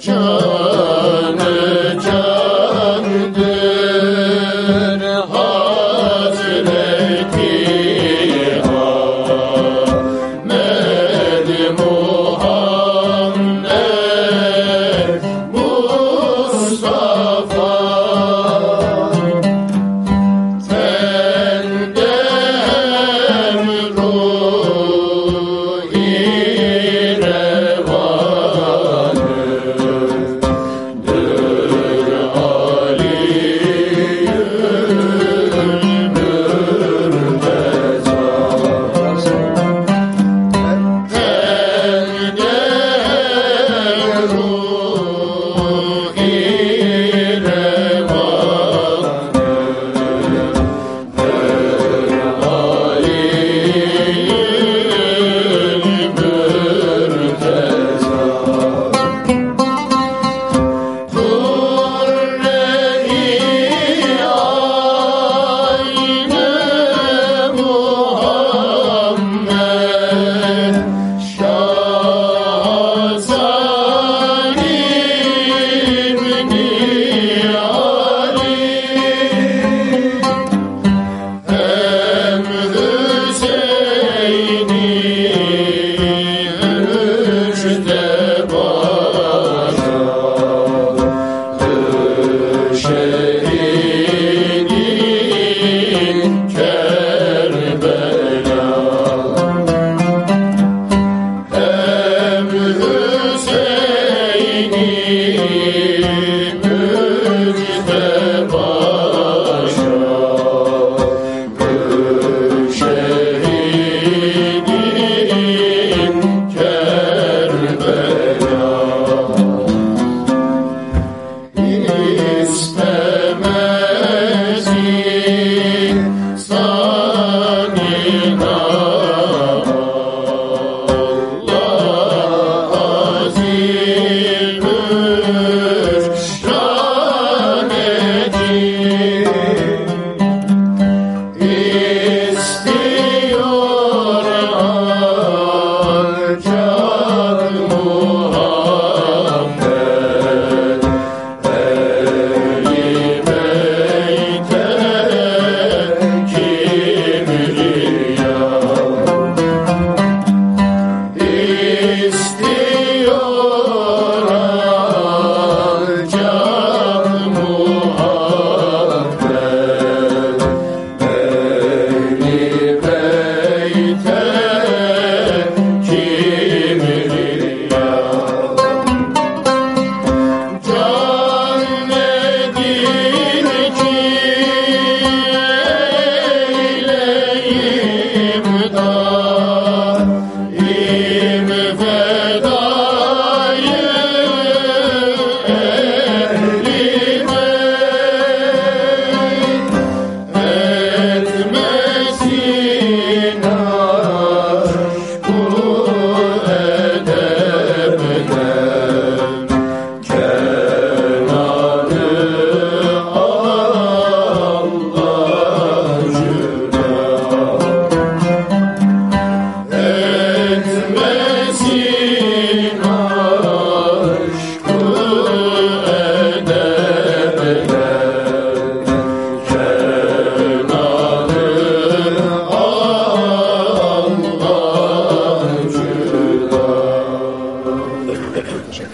Church. still. Cüda